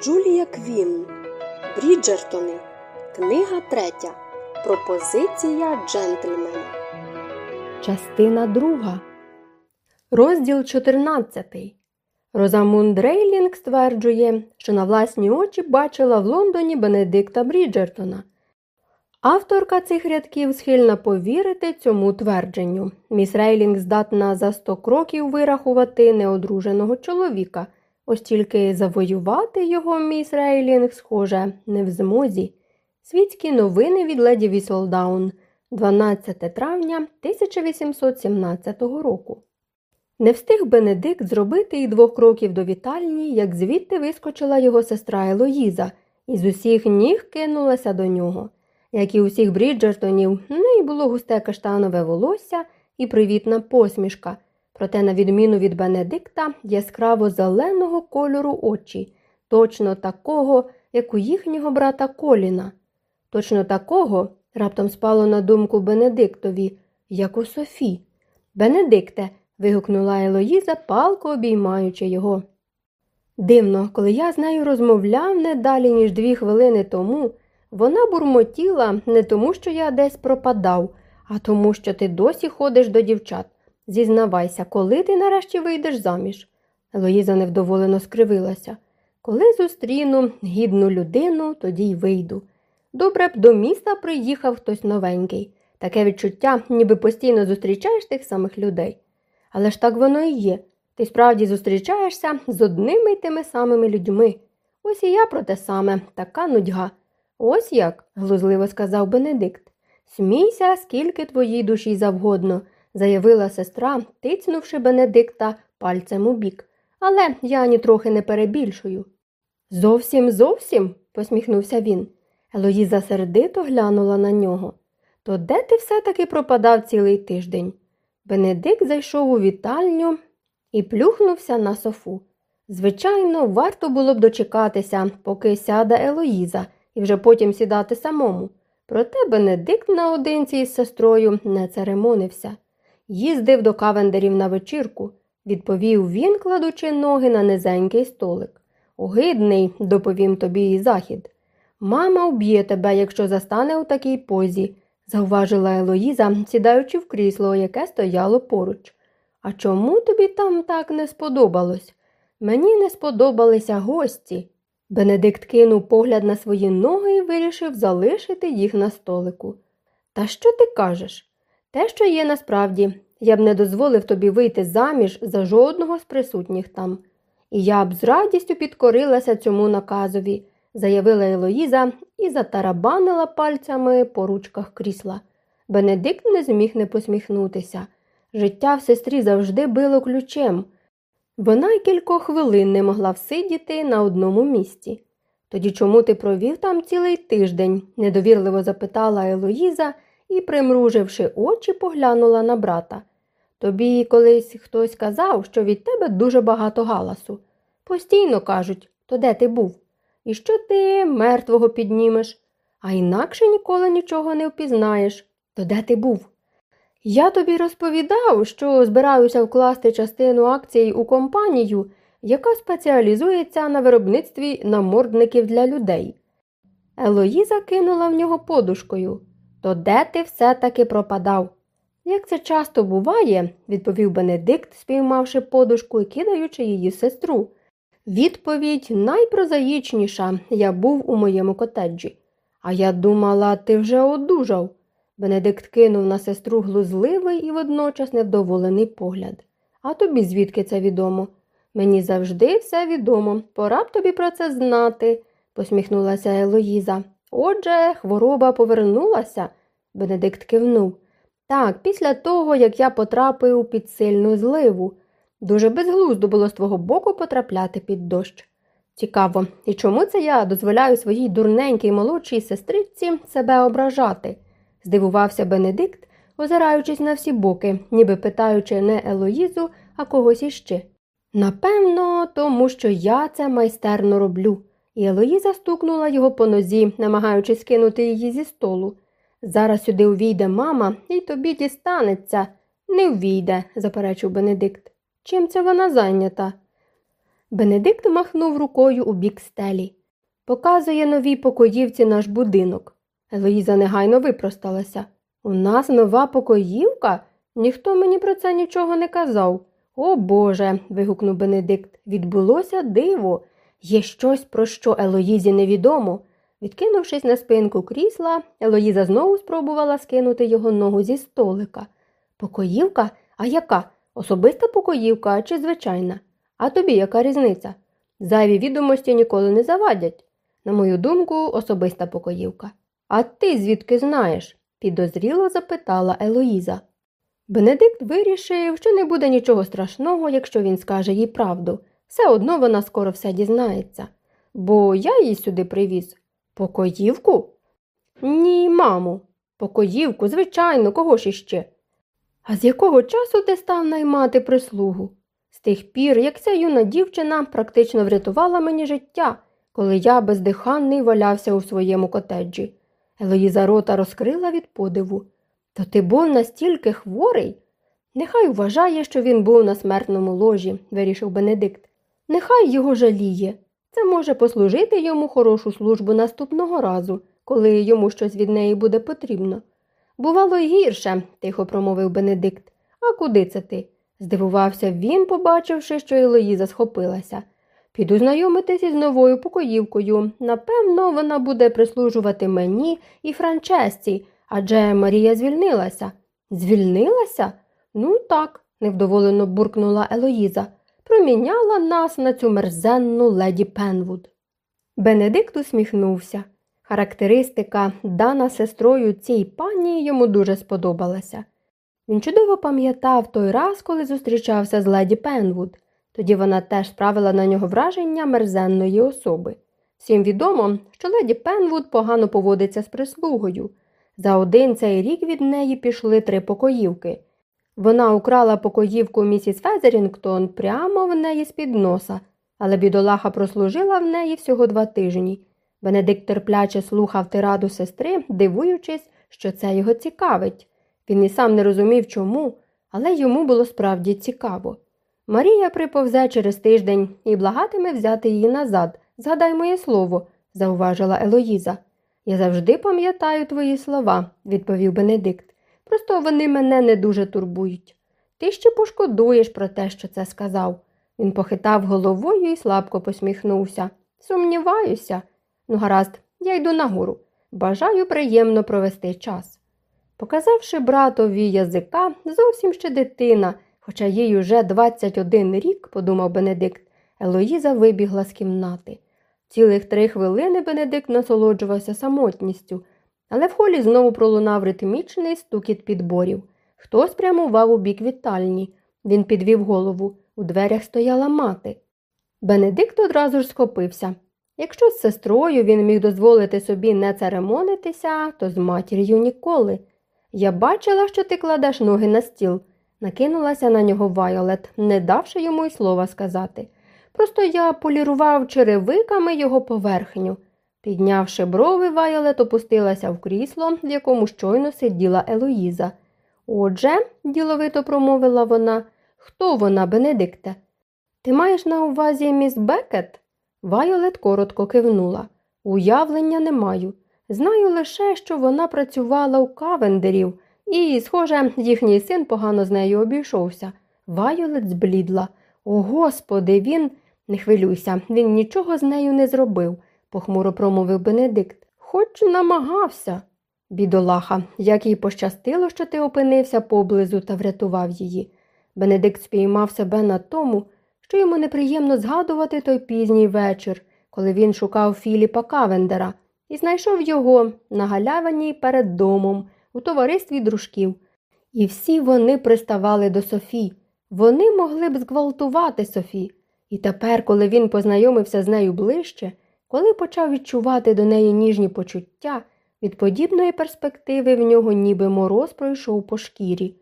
Джулія Квін. Бріджертони. Книга третя. Пропозиція джентльмена. Частина друга. Розділ 14. Розамунд Рейлінг стверджує, що на власні очі бачила в Лондоні Бенедикта Бріджертона. Авторка цих рядків схильна повірити цьому твердженню. Міс Рейлінг здатна за 100 кроків вирахувати неодруженого чоловіка, ось тільки завоювати його міс Рейлінг, схоже, не в змозі. Світські новини від леді Віселдаун, 12 травня 1817 року. Не встиг Бенедикт зробити і двох кроків до вітальні, як звідти вискочила його сестра Елоїза, і з усіх ніг кинулася до нього. Як і усіх Бріджертонів, в неї було густе каштанове волосся і привітна посмішка, проте, на відміну від Бенедикта, яскраво зеленого кольору очі, точно такого, як у їхнього брата Коліна. Точно такого раптом спало на думку Бенедиктові, як у Софі. Бенедикте. вигукнула Елоїза, палко обіймаючи його. Дивно, коли я з нею розмовляв не далі, ніж дві хвилини тому, вона бурмотіла не тому, що я десь пропадав, а тому, що ти досі ходиш до дівчат. Зізнавайся, коли ти нарешті вийдеш заміж. Елоїза невдоволено скривилася. Коли зустріну гідну людину, тоді й вийду. Добре б до міста приїхав хтось новенький. Таке відчуття, ніби постійно зустрічаєш тих самих людей. Але ж так воно і є. Ти справді зустрічаєшся з одними й тими самими людьми. Ось і я про те саме, така нудьга. Ось як, глузливо сказав Бенедикт. Смійся, скільки твоїй душі завгодно, заявила сестра, тицнувши Бенедикта пальцем у бік. Але я нітрохи не перебільшую. Зовсім, зовсім, посміхнувся він. Елоїза сердито глянула на нього. То де ти все-таки пропадав цілий тиждень? Бенедикт зайшов у вітальню і плюхнувся на софу. Звичайно, варто було б дочекатися, поки сяде Елоїза, і вже потім сідати самому. Проте Бенедикт наодинці із сестрою не церемонився. Їздив до кавендерів на вечірку, відповів він, кладучи ноги на низенький столик. Огидний, доповім тобі і захід. Мама вб'є тебе, якщо застане у такій позі, зауважила Елоїза, сідаючи в крісло, яке стояло поруч. А чому тобі там так не сподобалось? Мені не сподобалися гості. Бенедикт кинув погляд на свої ноги і вирішив залишити їх на столику. Та що ти кажеш? Те, що є насправді, я б не дозволив тобі вийти заміж за жодного з присутніх там. І я б з радістю підкорилася цьому наказові, заявила Елоїза і затарабанила пальцями по ручках крісла. Бенедикт не зміг не посміхнутися. Життя в сестрі завжди било ключем. Вона й кількох хвилин не могла всидіти на одному місці. Тоді чому ти провів там цілий тиждень? недовірливо запитала Елоїза і, примруживши очі, поглянула на брата. Тобі колись хтось казав, що від тебе дуже багато галасу. Постійно кажуть, то де ти був? І що ти мертвого піднімеш, а інакше ніколи нічого не впізнаєш. То де ти був? Я тобі розповідав, що збираюся вкласти частину акцій у компанію, яка спеціалізується на виробництві намордників для людей. Елоїза кинула в нього подушкою. То де ти все-таки пропадав? Як це часто буває, відповів Бенедикт, спіймавши подушку і кидаючи її сестру. Відповідь найпрозаїчніша я був у моєму котеджі. А я думала, ти вже одужав. Бенедикт кинув на сестру глузливий і водночас невдоволений погляд. А тобі звідки це відомо? Мені завжди все відомо. Пора б тобі про це знати, посміхнулася Елоїза. Отже, хвороба повернулася, Бенедикт кивнув. Так, після того, як я потрапив під сильну зливу. Дуже безглуздо було з твого боку потрапляти під дощ. Цікаво, і чому це я дозволяю своїй дурненькій молодшій сестриці себе ображати? здивувався Бенедикт, озираючись на всі боки, ніби питаючи не Елоїзу, а когось іще. Напевно, тому що я це майстерно роблю. І Елоїза стукнула його по нозі, намагаючись кинути її зі столу. Зараз сюди увійде мама, і тобі дістанеться. Не увійде, заперечив Бенедикт. Чим це вона зайнята? Бенедикт махнув рукою у бік стелі. Показує новій покоївці наш будинок. Елоїза негайно випросталася. У нас нова покоївка? Ніхто мені про це нічого не казав. О Боже. вигукнув Бенедикт. Відбулося диво. Є щось, про що Елоїзі невідомо. Відкинувшись на спинку крісла, Елоїза знову спробувала скинути його ногу зі столика. Покоївка? А яка? Особиста покоївка чи звичайна? А тобі яка різниця? Зайві відомості ніколи не завадять. На мою думку, особиста покоївка. А ти звідки знаєш? підозріло запитала Елоїза. Бенедикт вирішив, що не буде нічого страшного, якщо він скаже їй правду. Все одно вона скоро все дізнається. Бо я її сюди привіз. Покоївку? Ні, мамо. Покоївку, звичайно, кого ж іще? А з якого часу ти став наймати прислугу? З тих пір, як ця юна дівчина практично врятувала мені життя, коли я бездиханний валявся у своєму котеджі. Елоїза рота розкрила від подиву. То ти був настільки хворий? Нехай вважає, що він був на смертному ложі, вирішив Бенедикт. Нехай його жаліє. Це може послужити йому хорошу службу наступного разу, коли йому щось від неї буде потрібно. Бувало й гірше, тихо промовив Бенедикт. А куди це ти? здивувався він, побачивши, що Елоїза схопилася. Піду знайомитись із новою покоївкою. Напевно, вона буде прислужувати мені і Франчесці, адже Марія звільнилася. Звільнилася? Ну так, невдоволено буркнула Елоїза. Проміняла нас на цю мерзенну леді Пенвуд. Бенедикт усміхнувся. Характеристика, дана сестрою цій пані, йому дуже сподобалася. Він чудово пам'ятав той раз, коли зустрічався з леді Пенвуд. Тоді вона теж справила на нього враження мерзенної особи. Всім відомо, що леді Пенвуд погано поводиться з прислугою. За один цей рік від неї пішли три покоївки. Вона украла покоївку місіс Фезерінгтон прямо в неї з під носа, але бідолаха прослужила в неї всього два тижні. Бенедикт терпляче слухав тираду сестри, дивуючись, що це його цікавить. Він і сам не розумів чому, але йому було справді цікаво. Марія приповзе через тиждень і благатиме взяти її назад. Згадай моє слово, зауважила Елоїза. Я завжди пам'ятаю твої слова, відповів Бенедикт. Просто вони мене не дуже турбують. Ти ще пошкодуєш про те, що це сказав. Він похитав головою і слабко посміхнувся. Сумніваюся. Ну, гаразд, я йду нагору. Бажаю приємно провести час. Показавши братові язика, зовсім ще дитина, хоча їй уже 21 рік, подумав Бенедикт, Елоїза вибігла з кімнати. Цілих три хвилини Бенедикт насолоджувався самотністю, але в холі знову пролунав ритмічний стукіт підборів. Хтось прямував у бік вітальні. Він підвів голову. У дверях стояла мати. Бенедикт одразу ж схопився. Якщо з сестрою він міг дозволити собі не церемонитися, то з матір'ю ніколи. Я бачила, що ти кладеш ноги на стіл, накинулася на нього Вайолет, не давши йому й слова сказати. Просто я полірував черевиками його поверхню. Піднявши брови, Вайолет опустилася в крісло, в якому щойно сиділа Елоїза. Отже, діловито промовила вона, хто вона, Бенедикте? Ти маєш на увазі міс Бекет? Вайолет коротко кивнула. Уявлення не маю. Знаю лише, що вона працювала у кавендерів, і, схоже, їхній син погано з нею обійшовся. Вайолет зблідла. О, господи, він. Не хвилюйся, він нічого з нею не зробив, похмуро промовив Бенедикт. Хоч намагався. Бідолаха, як їй пощастило, що ти опинився поблизу та врятував її. Бенедикт спіймав себе на тому, що йому неприємно згадувати той пізній вечір, коли він шукав Філіпа Кавендера і знайшов його на галявині перед домом у товаристві дружків. І всі вони приставали до Софі. Вони могли б зґвалтувати Софі. І тепер, коли він познайомився з нею ближче, коли почав відчувати до неї ніжні почуття, від подібної перспективи в нього ніби мороз пройшов по шкірі.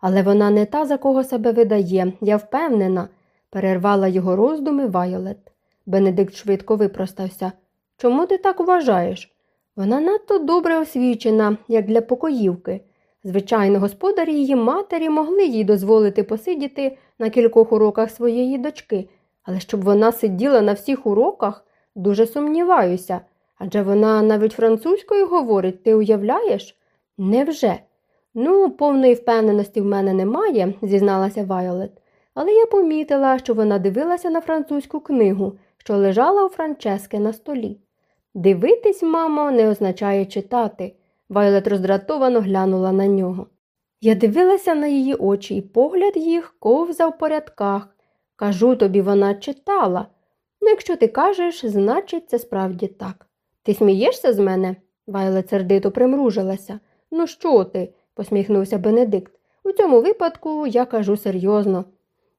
Але вона не та, за кого себе видає, я впевнена, перервала його роздуми Вайолет. Бенедикт швидко випростався. Чому ти так вважаєш? Вона надто добре освічена, як для покоївки. Звичайно, господарі її матері могли їй дозволити посидіти на кількох уроках своєї дочки, Але щоб вона сиділа на всіх уроках, дуже сумніваюся. Адже вона навіть французькою говорить, ти уявляєш? Невже? Ну, повної впевненості в мене немає, зізналася Вайолет, але я помітила, що вона дивилася на французьку книгу, що лежала у Франчески на столі. Дивитись, мамо, не означає читати. Вайолет роздратовано глянула на нього. Я дивилася на її очі, і погляд їх ковзав по рядках. Кажу тобі, вона читала. Ну, якщо ти кажеш, значить, це справді так. Ти смієшся з мене? Вайлет сердито примружилася. Ну, що ти? посміхнувся Бенедикт. У цьому випадку я кажу серйозно.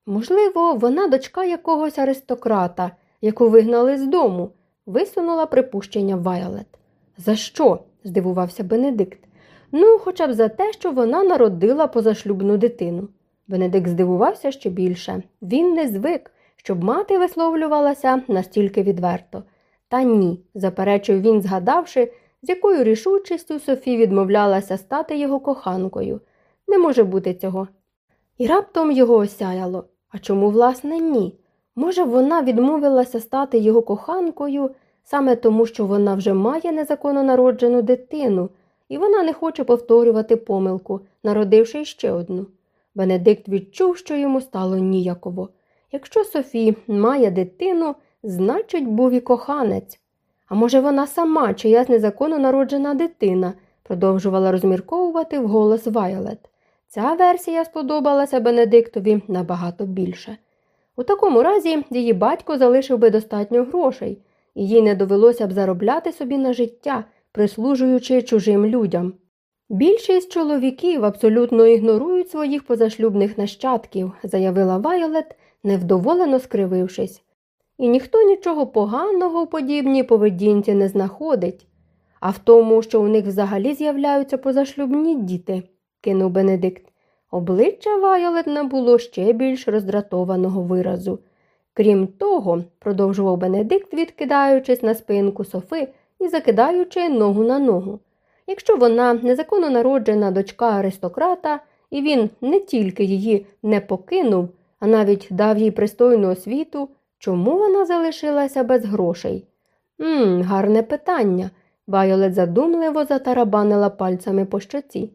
Можливо, вона дочка якогось аристократа, яку вигнали з дому, висунула припущення Вайолет. За що? здивувався Бенедикт. Ну, хоча б за те, що вона народила позашлюбну дитину. Бенедикт здивувався ще більше. Він не звик, щоб мати висловлювалася настільки відверто. Та ні, заперечив він, згадавши, з якою рішучістю Софі відмовлялася стати його коханкою. Не може бути цього. І раптом його осяяло. А чому, власне, ні? Може, вона відмовилася стати його коханкою саме тому, що вона вже має незаконно народжену дитину, і вона не хоче повторювати помилку, народивши ще одну. Бенедикт відчув, що йому стало ніяково. Якщо Софі має дитину, значить, був і коханець. А може, вона сама, чиясь незаконно народжена дитина, продовжувала розмірковувати вголос Вайолет. Ця версія сподобалася Бенедиктові набагато більше. У такому разі її батько залишив би достатньо грошей, і їй не довелося б заробляти собі на життя, прислужуючи чужим людям. Більшість чоловіків абсолютно ігнорують своїх позашлюбних нащадків, заявила Вайолет, невдоволено скривившись. І ніхто нічого поганого в подібній поведінці не знаходить, а в тому, що у них взагалі з'являються позашлюбні діти, кинув Бенедикт. Обличчя Вайолет набуло ще більш роздратованого виразу. Крім того, продовжував Бенедикт, відкидаючись на спинку Софи і закидаючи ногу на ногу. Якщо вона незаконно народжена дочка аристократа, і він не тільки її не покинув, а навіть дав їй пристойну освіту, чому вона залишилася без грошей? Мм, гарне питання. Вайолет задумливо затарабанила пальцями по щоці.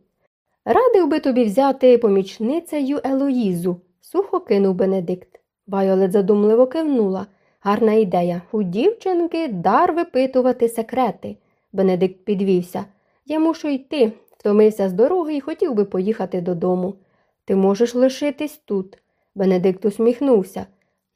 Радив би тобі взяти помічницею Елоїзу, сухо кинув Бенедикт. Вайолет задумливо кивнула. Гарна ідея. У дівчинки дар випитувати секрети. Бенедикт підвівся. Я мушу йти, втомився з дороги і хотів би поїхати додому. Ти можеш лишитись тут. Бенедикт усміхнувся.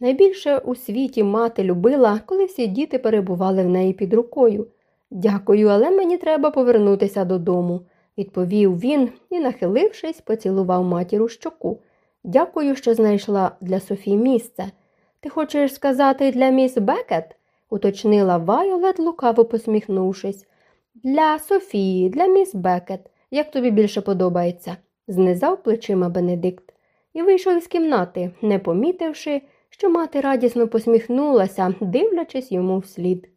Найбільше у світі мати любила, коли всі діти перебували в неї під рукою. Дякую, але мені треба повернутися додому, відповів він і, нахилившись, поцілував матір у щоку. Дякую, що знайшла для Софії місце. Ти хочеш сказати для міс Бекет? уточнила Вайолет, лукаво посміхнувшись. Для Софії, для міс Бекет, як тобі більше подобається, знизав плечима Бенедикт і вийшов із кімнати, не помітивши, що мати радісно посміхнулася, дивлячись йому вслід.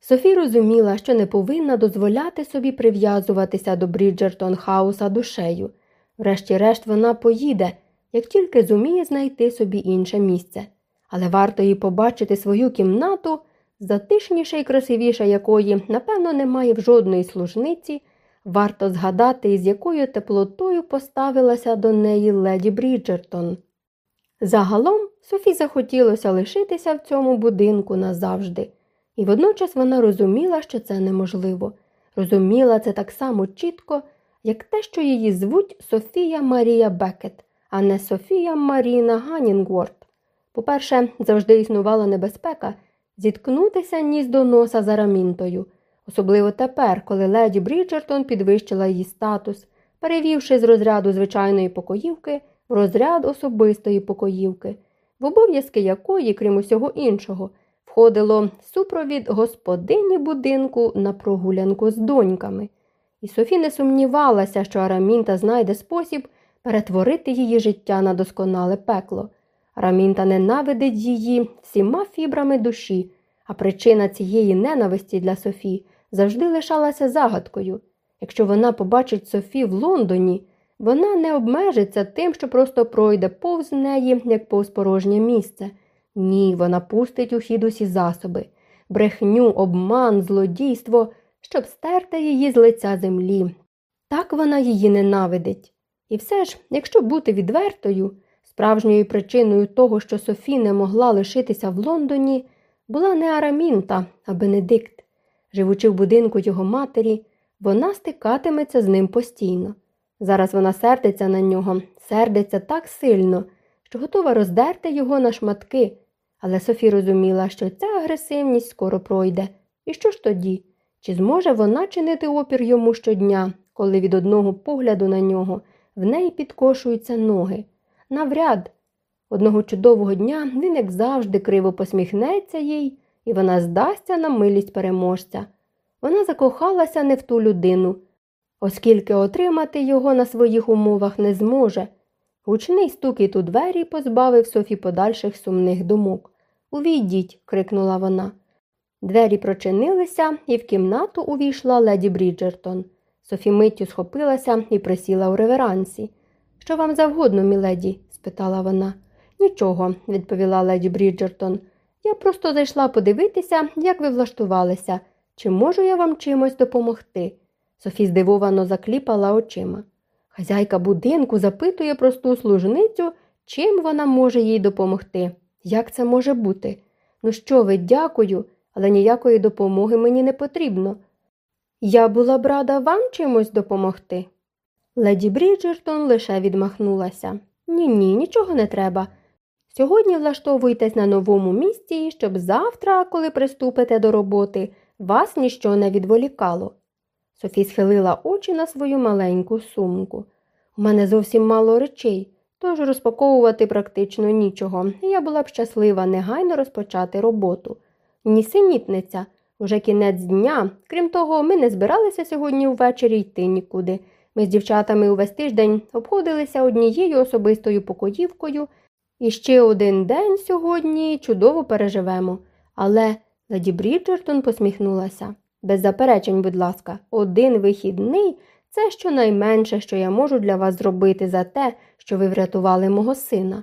Софі розуміла, що не повинна дозволяти собі прив'язуватися до Бріджертон Хауса душею. Врешті-решт вона поїде, як тільки зуміє знайти собі інше місце. Але варто їй побачити свою кімнату, затишніша і красивіша якої, напевно, немає в жодної служниці, варто згадати, із якою теплотою поставилася до неї леді Бріджертон. Загалом Софі захотілося лишитися в цьому будинку назавжди, і водночас вона розуміла, що це неможливо. Розуміла це так само чітко, як те, що її звуть Софія Марія Бекет, а не Софія Маріна Ганінгворд. По-перше, завжди існувала небезпека зіткнутися ніс до носа за рамінтою, особливо тепер, коли леді Бріджертон підвищила її статус, перевівши з розряду звичайної покоївки в розряд особистої покоївки, в обов'язки якої, крім усього іншого, входило супровід господині будинку на прогулянку з доньками. І Софі не сумнівалася, що Арамінта знайде спосіб перетворити її життя на досконале пекло. Рамінта ненавидить її всіма фібрами душі, а причина цієї ненависті для Софі завжди лишалася загадкою. Якщо вона побачить Софі в Лондоні, вона не обмежиться тим, що просто пройде повз неї, як повз порожнє місце. Ні, вона пустить у хід усі засоби, брехню, обман, злодійство, щоб стерти її з лиця землі. Так вона її ненавидить. І все ж, якщо бути відвертою, справжньою причиною того, що Софі не могла лишитися в Лондоні, була не Арамінта, а Бенедикт. Живучи в будинку його матері, вона стикатиметься з ним постійно. Зараз вона сердиться на нього, сердиться так сильно, що готова роздерти його на шматки. Але Софі розуміла, що ця агресивність скоро пройде. І що ж тоді? Чи зможе вона чинити опір йому щодня, коли від одного погляду на нього в неї підкошуються ноги? Навряд. Одного чудового дня він, як завжди, криво посміхнеться їй, і вона здасться на милість переможця. Вона закохалася не в ту людину, оскільки отримати його на своїх умовах не зможе. Гучний стукіт у двері позбавив Софі подальших сумних думок. Увійдіть, крикнула вона. Двері прочинилися, і в кімнату увійшла леді Бріджертон. Софі миттю схопилася і присіла у реверансі. Що вам завгодно, міледі? спитала вона. Нічого, відповіла леді Бріджертон. Я просто зайшла подивитися, як ви влаштувалися. Чи можу я вам чимось допомогти? Софі здивовано закліпала очима. Хазяйка будинку запитує просту служницю, чим вона може їй допомогти. Як це може бути? Ну що ви, дякую, але ніякої допомоги мені не потрібно. Я була б рада вам чимось допомогти. Леді Бріджертон лише відмахнулася. Ні, ні, нічого не треба. Сьогодні влаштовуйтесь на новому місці, щоб завтра, коли приступите до роботи, вас ніщо не відволікало. Софі схилила очі на свою маленьку сумку. У мене зовсім мало речей, тож розпаковувати практично нічого. Я була б щаслива негайно розпочати роботу. Нісенітниця, уже кінець дня. Крім того, ми не збиралися сьогодні ввечері йти нікуди. Ми з дівчатами увесь тиждень обходилися однією особистою покоївкою, і ще один день сьогодні чудово переживемо. Але леді Бріджертон посміхнулася. Без заперечень, будь ласка, один вихідний це щонайменше, що я можу для вас зробити за те, що ви врятували мого сина.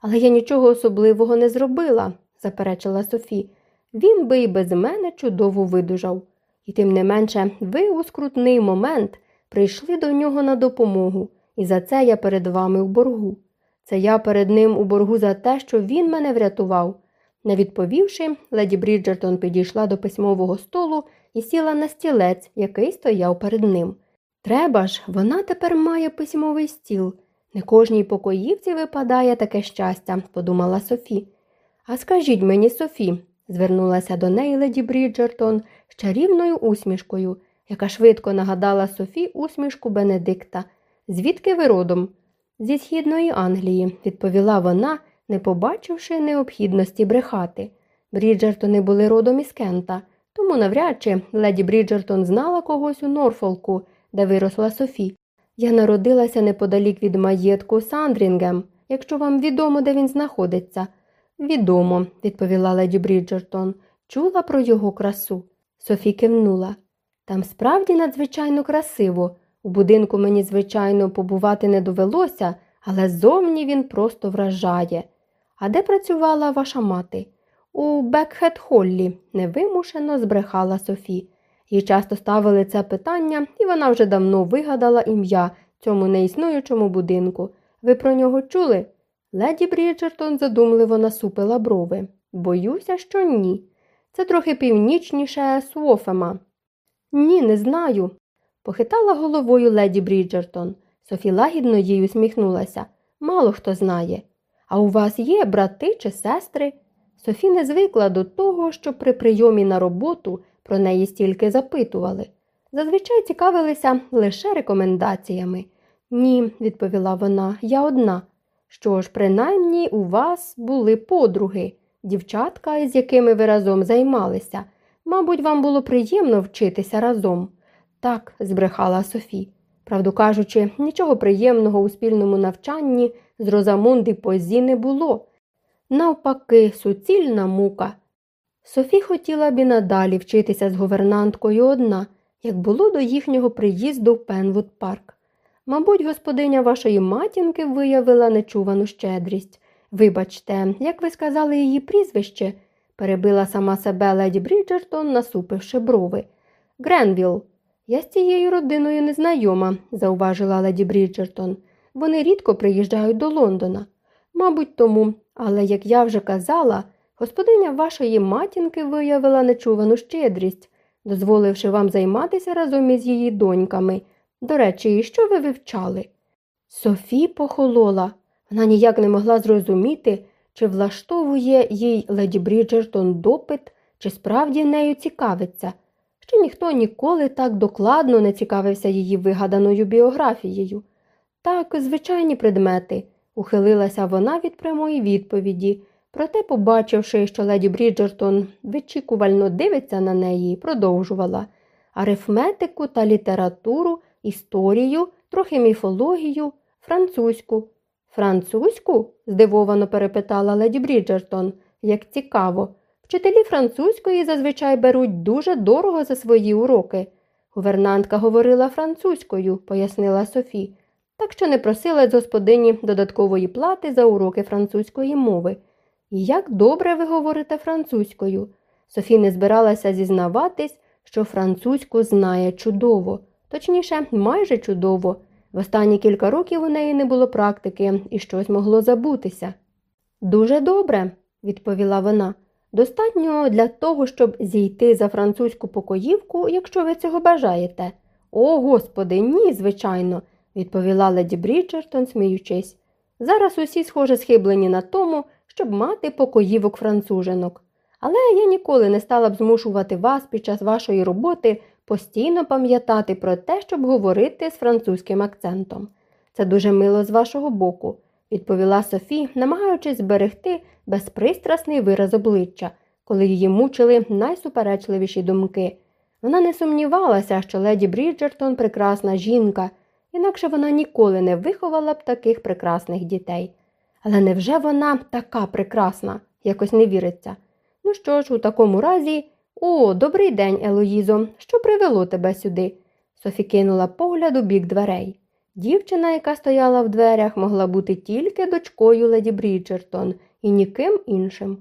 Але я нічого особливого не зробила, заперечила Софі. Він би і без мене чудово видужав. І тим не менше, ви у скрутний момент прийшли до нього на допомогу, і за це я перед вами у боргу. Це я перед ним у боргу за те, що він мене врятував. Не відповівши, леді Бріджертон підійшла до письмового столу і сіла на стілець, який стояв перед ним. Треба ж, вона тепер має письмовий стіл. Не кожній покоївці випадає таке щастя, подумала Софі. А скажіть мені, Софі, звернулася до неї леді Бріджертон з чарівною усмішкою, яка швидко нагадала Софі усмішку Бенедикта. Звідки ви родом? Зі східної Англії, відповіла вона, не побачивши необхідності брехати. Бріджертони були родом із Кента, тому навряд чи леді Бріджертон знала когось у Норфолку, де виросла Софі. Я народилася неподалік від маєтку Сандрінгем, якщо вам відомо, де він знаходиться. Відомо, відповіла леді Бріджертон, чула про його красу. Софі кивнула. Там справді надзвичайно красиво. У будинку мені, звичайно, побувати не довелося, але зовні він просто вражає. А де працювала ваша мати? У Бекхет Холлі, невимушено збрехала Софі. Їй часто ставили це питання, і вона вже давно вигадала ім'я цьому неіснуючому будинку. Ви про нього чули? Леді Бріджертон задумливо насупила брови. Боюся, що ні. Це трохи північніше Суофема. Ні, не знаю. Похитала головою леді Бріджертон. Софі лагідно їй усміхнулася. Мало хто знає. А у вас є брати чи сестри? Софі не звикла до того, що при прийомі на роботу про неї стільки запитували. Зазвичай цікавилися лише рекомендаціями. Ні, відповіла вона, я одна. Що ж, принаймні у вас були подруги, дівчатка, із якими ви разом займалися. Мабуть, вам було приємно вчитися разом. Так, збрехала Софі. Правду кажучи, нічого приємного у спільному навчанні з Розамунди Позі не було. Навпаки, суцільна мука. Софі хотіла б і надалі вчитися з гувернанткою одна, як було до їхнього приїзду в Пенвуд Парк. Мабуть, господиня вашої матінки виявила нечувану щедрість. Вибачте, як ви сказали її прізвище, перебила сама себе леді Бріджертон, насупивши брови. Гренвіл. Я з цією родиною не знайома, зауважила леді Бріджертон. Вони рідко приїжджають до Лондона. Мабуть, тому, але, як я вже казала, господиня вашої матінки виявила нечувану щедрість, дозволивши вам займатися разом із її доньками. До речі, і що ви вивчали? Софі похолола. Вона ніяк не могла зрозуміти, чи влаштовує їй леді Бріджертон допит, чи справді нею цікавиться. Ще ніхто ніколи так докладно не цікавився її вигаданою біографією. Так, звичайні предмети, ухилилася вона від прямої відповіді, проте, побачивши, що леді Бріджертон вичікувально дивиться на неї, продовжувала арифметику та літературу, історію, трохи міфологію, французьку. Французьку? здивовано перепитала леді Бріджертон. Як цікаво. Вчителі французької зазвичай беруть дуже дорого за свої уроки. Гувернантка говорила французькою, пояснила Софі, так що не просила з господині додаткової плати за уроки французької мови. Як добре ви говорите французькою. Софі не збиралася зізнаватись, що французьку знає чудово, точніше, майже чудово. В останні кілька років у неї не було практики і щось могло забутися. Дуже добре, відповіла вона. Достатньо для того, щоб зійти за французьку покоївку, якщо ви цього бажаєте. О, господи, ні, звичайно, відповіла леді Бріджертон, сміючись. Зараз усі, схоже, схиблені на тому, щоб мати покоївок француженок. Але я ніколи не стала б змушувати вас під час вашої роботи постійно пам'ятати про те, щоб говорити з французьким акцентом. Це дуже мило з вашого боку, відповіла Софі, намагаючись зберегти безпристрасний вираз обличчя, коли її мучили найсуперечливіші думки. Вона не сумнівалася, що леді Бріджертон прекрасна жінка, інакше вона ніколи не виховала б таких прекрасних дітей. Але невже вона така прекрасна? Якось не віриться. Ну що ж, у такому разі, о, добрий день, Елоїзо, що привело тебе сюди? Софі кинула погляд у бік дверей. Дівчина, яка стояла в дверях, могла бути тільки дочкою леді Бріджертон і ніким іншим.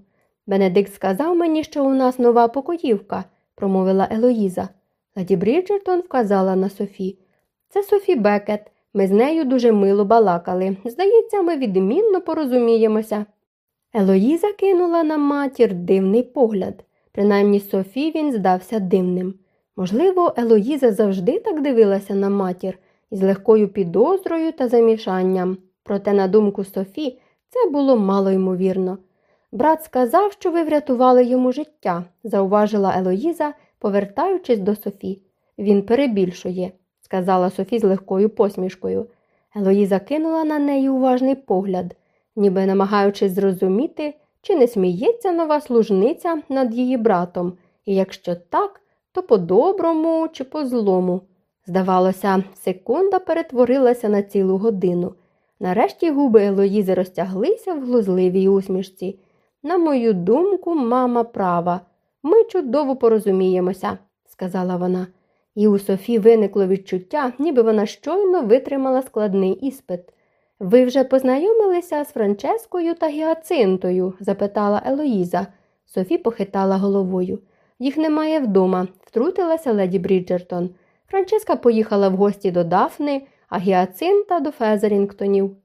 Бенедикт сказав мені, що у нас нова покоївка, промовила Елоїза. Леді Бріджертон вказала на Софі. Це Софі Бекет. Ми з нею дуже мило балакали. Здається, ми відмінно порозуміємося. Елоїза кинула на матір дивний погляд. Принаймні Софі він здався дивним. Можливо, Елоїза завжди так дивилася на матір із легкою підозрою та замішанням. Проте, на думку Софі, це було мало ймовірно. Брат сказав, що ви врятували йому життя, зауважила Елоїза, повертаючись до Софі. Він перебільшує, сказала Софі з легкою посмішкою. Елоїза кинула на неї уважний погляд, ніби намагаючись зрозуміти, чи не сміється нова служниця над її братом, і якщо так, то по-доброму чи по злому. Здавалося, секунда перетворилася на цілу годину. Нарешті губи Елоїзи розтяглися в глузливій усмішці. На мою думку, мама права. Ми чудово порозуміємося, сказала вона. І у Софі виникло відчуття, ніби вона щойно витримала складний іспит. Ви вже познайомилися з Франческою та Гіацинтою? запитала Елоїза. Софі похитала головою. Їх немає вдома, втрутилася леді Бріджертон. Франческа поїхала в гості до Дафни, а Гіацинта до Фезерінгтонів.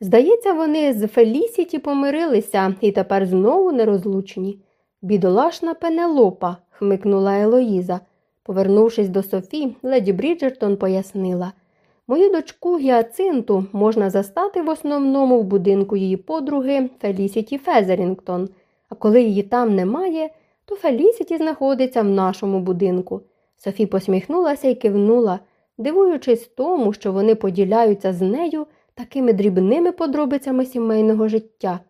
Здається, вони з Фелісіті помирилися і тепер знову нерозлучні. Бідолашна Пенелопа, хмикнула Елоїза. Повернувшись до Софі, леді Бріджертон пояснила. Мою дочку Гіацинту можна застати в основному в будинку її подруги Фелісіті Фезерінгтон, а коли її там немає, то Фелісіті знаходиться в нашому будинку. Софі посміхнулася і кивнула, дивуючись тому, що вони поділяються з нею такими дрібними подробицями сімейного життя.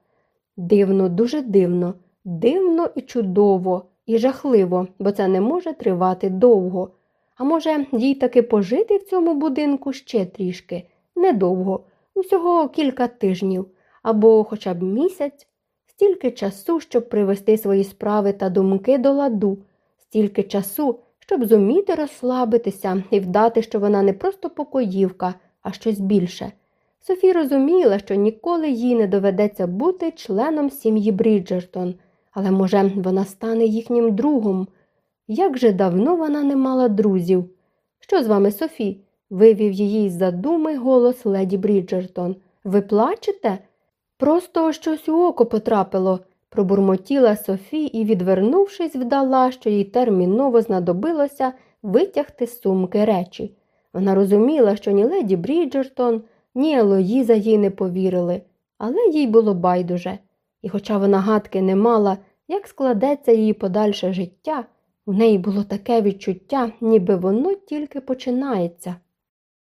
Дивно, дуже дивно, дивно і чудово, і жахливо, бо це не може тривати довго. А може, їй таки пожити в цьому будинку ще трішки, недовго, усього кілька тижнів або хоча б місяць, стільки часу, щоб привести свої справи та думки до ладу, стільки часу, щоб зуміти розслабитися і вдати, що вона не просто покоївка, а щось більше. Софі розуміла, що ніколи їй не доведеться бути членом сім'ї Бріджертон, але, може, вона стане їхнім другом. Як же давно вона не мала друзів? Що з вами, Софі? вивів її з задуми голос леді Бріджертон. Ви плачете? Просто щось у око потрапило, пробурмотіла Софі і, відвернувшись, вдала, що їй терміново знадобилося витягти з сумки речі. Вона розуміла, що ні леді Бріджертон, ні Елоїза їй не повірили, але їй було байдуже. І хоча вона гадки не мала, як складеться її подальше життя, у неї було таке відчуття, ніби воно тільки починається.